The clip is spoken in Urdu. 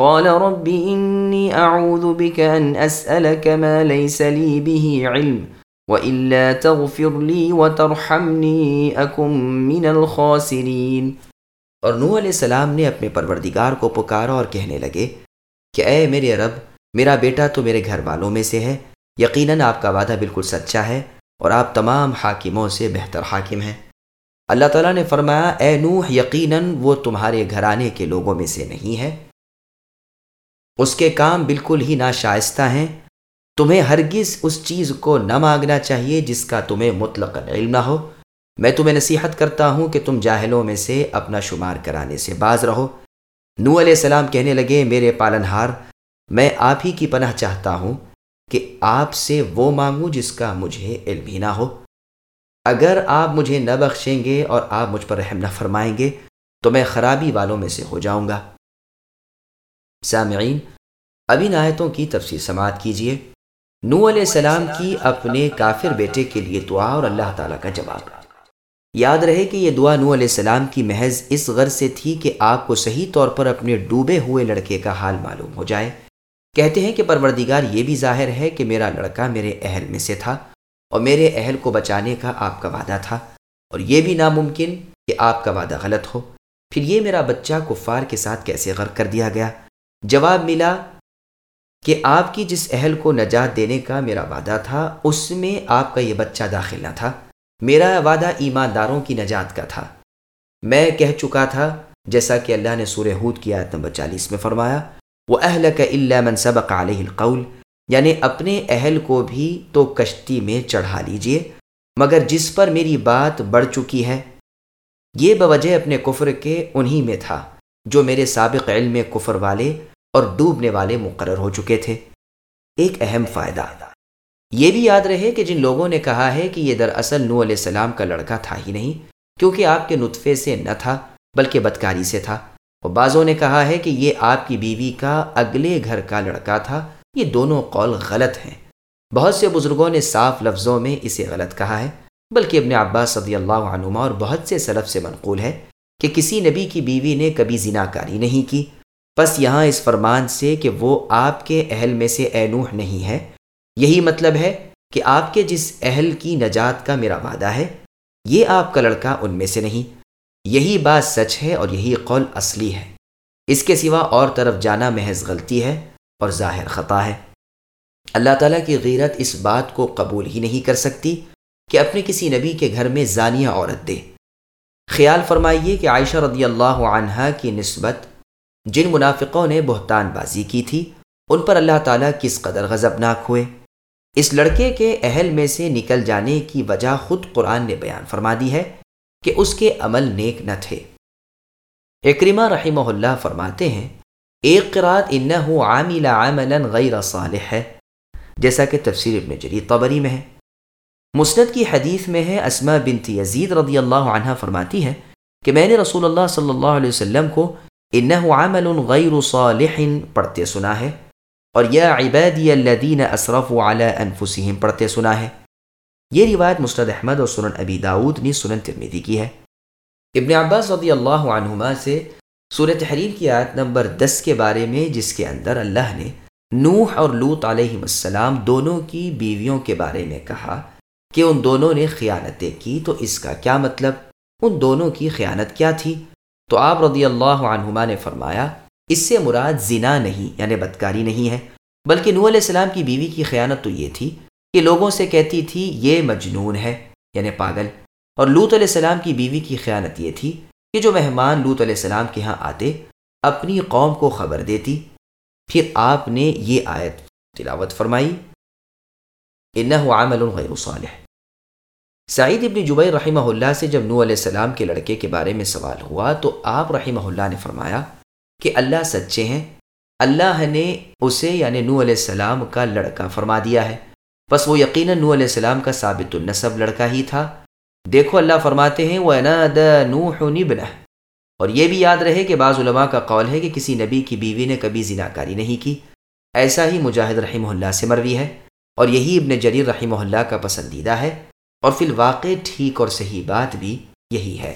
قال رب إني أعوذ بك أن أسألك ما ليس لي به علم وإلا تغفر لي وترحمني أكن من الخاسرين۔ اور نوح علیہ السلام نے اپنے پروردگار کو پکارا اور کہنے لگے کہ اے میرے رب، میرا بیٹا تو میرے گھر والوں میں سے ہے، یقیناً آپ کا وعدہ بالکل سچا ہے اور آپ تمام حاکموں سے بہتر حاکم ہیں۔ اللہ تعالیٰ نے فرمایا، اے نوح، یقیناً وہ تمہارے گھرانے کے لوگوں میں سے نہیں ہے۔ اس کے کام بالکل ہی ناشائستہ ہیں۔ تمہیں ہرگز اس چیز کو نہ مانگنا چاہیے جس کا تمہیں مطلق علم نہ ہو۔ میں تمہیں نصیحت کرتا ہوں کہ تم جاہلوں میں سے اپنا شمار کرانے سے باز رہو۔ نو علیہ السلام کہنے لگے، میرے پالنہار، میں آپ ہی کی پناہ چاہتا ہوں کہ آپ سے وہ مانگوں جس کا مجھے علم ہی نہ ہو۔ اگر آپ مجھے نہ بخشیں گے اور آپ مجھ پر رحم نہ فرمائیں گے، تو میں خرابی والوں میں سے ہو جاؤں گا۔ سامعین اب ان آیتوں کی تفصیل سماعت کیجیے۔ نو علیہ السلام کی اپنے کافر بیٹے کے لیے دعا اور اللہ تعالیٰ کا جواب۔ یاد رہے کہ یہ دعا نو علیہ السلام کی محض اس غرض سے تھی کہ آپ کو صحیح طور پر اپنے ڈوبے ہوئے لڑکے کا حال معلوم ہو جائے۔ کہتے ہیں کہ پروردگار یہ بھی ظاہر ہے کہ میرا لڑکا میرے اہل میں سے تھا اور میرے اہل کو بچانے کا آپ کا وعدہ تھا۔ اور یہ بھی ناممکن کہ آپ کا وعدہ غلط ہو۔ پھر یہ میرا بچہ کفار کے ساتھ کیسے غرق کر دیا گیا؟ جواب ملا کہ آپ کی جس اہل کو نجات دینے کا میرا وعدہ تھا، اس میں آپ کا یہ بچہ داخل نہ تھا۔ میرا وعدہ ایمانداروں کی نجات کا تھا۔ میں کہہ چکا تھا، جیسا کہ اللہ نے سورہ ہود کی آیت نمبر چالیس میں فرمایا وہ اہل کا اللہ منصب علیہ القول۔ یعنی اپنے اہل کو بھی تو کشتی میں چڑھا لیجیے، مگر جس پر میری بات بڑھ چکی ہے، یہ بوجہ اپنے کفر کے انہی میں تھا، جو میرے سابق علم کفر والے اور ڈوبنے والے مقرر ہو چکے تھے۔ ایک اہم فائدہ۔ یہ بھی یاد رہے کہ جن لوگوں نے کہا ہے کہ یہ دراصل نو علیہ السلام کا لڑکا تھا ہی نہیں، کیونکہ آپ کے نطفے سے نہ تھا، بلکہ بدکاری سے تھا۔ اور بعضوں نے کہا ہے کہ یہ آپ کی بیوی کا اگلے گھر کا لڑکا تھا۔ یہ دونوں قول غلط ہیں۔ بہت سے بزرگوں نے صاف لفظوں میں اسے غلط کہا ہے، بلکہ ابن عباس صدی اللہ عنما اور بہت سے سلف سے منقول ہے کہ کسی نبی کی بیوی نے کبھی زنا کاری نہیں کی۔ بس یہاں اس فرمان سے کہ وہ آپ کے اہل میں سے اے نوح نہیں ہے۔ یہی مطلب ہے کہ آپ کے جس اہل کی نجات کا میرا وعدہ ہے، یہ آپ کا لڑکا ان میں سے نہیں۔ یہی بات سچ ہے اور یہی قول اصلی ہے۔ اس کے سوا اور طرف جانا محض غلطی ہے اور ظاہر خطا ہے۔ اللہ تعالیٰ کی غیرت اس بات کو قبول ہی نہیں کر سکتی کہ اپنے کسی نبی کے گھر میں زانیہ عورت دے۔ خیال فرمائیے کہ عائشہ رضی اللہ عنہ کی نسبت جن منافقوں نے بہتان بازی کی تھی، ان پر اللہ تعالیٰ کس قدر غضبناک ہوئے؟ اس لڑکے کے اہل میں سے نکل جانے کی وجہ خود قرآن نے بیان فرما دی ہے کہ اس کے عمل نیک نہ تھے۔ اکرما رحمہ اللہ فرماتے ہیں ایک قرآت انہو عامل عمل غیر صالح پڑھتے سنا ہے۔ اور یا عبادی الذین اسرفوا علی انفسہم پڑھتے سنا ہے۔ یہ روایت مستد احمد اور سنن ابی داود نے سنن ترمیدی کی ہے۔ ابن عباس رضی اللہ عنہما سے سورہ تحریر کی آیت نمبر دس کے بارے میں، جس کے اندر اللہ نے نوح اور لوت علیہ السلام دونوں کی بیویوں کے بارے میں کہا کہ ان دونوں نے خیانتیں کی، تو اس کا کیا مطلب؟ ان دونوں کی خیانت کیا تھی؟ تو آپ رضی اللہ عنہما نے فرمایا، اس سے مراد زنا نہیں یعنی بدکاری نہیں ہے۔ بلکہ نو علیہ السلام کی بیوی کی خیانت تو یہ تھی کہ لوگوں سے کہتی تھی، یہ مجنون ہے یعنی پاگل۔ اور لوت علیہ السلام کی بیوی کی خیانت یہ تھی کہ جو مہمان لوت علیہ السلام کے ہاں آتے، اپنی قوم کو خبر دیتی۔ پھر آپ نے یہ آیت تلاوت فرمائی، انہو عمل غیر صالح۔ سعید ابن جبیر رحمہ اللہ سے جب نو علیہ السلام کے لڑکے کے بارے میں سوال ہوا تو آپ رحمہ اللہ نے فرمایا کہ اللہ سچے ہیں، اللہ نے اسے یعنی نو علیہ السلام کا لڑکا فرما دیا ہے۔ بس وہ یقیناً نو علیہ السلام کا ثابت النصب لڑکا ہی تھا۔ دیکھو اللہ فرماتے ہیں وہ نوح بنا اور یہ بھی یاد رہے کہ بعض علماء کا قول ہے کہ کسی نبی کی بیوی نے کبھی زنا کاری نہیں کی۔ ایسا ہی مجاہد رحمہ اللہ سے مروی ہے۔ اور یہی ابن جریر رحمہ اللہ کا پسندیدہ ہے۔ اور فی الواقع ٹھیک اور صحیح بات بھی یہی ہے۔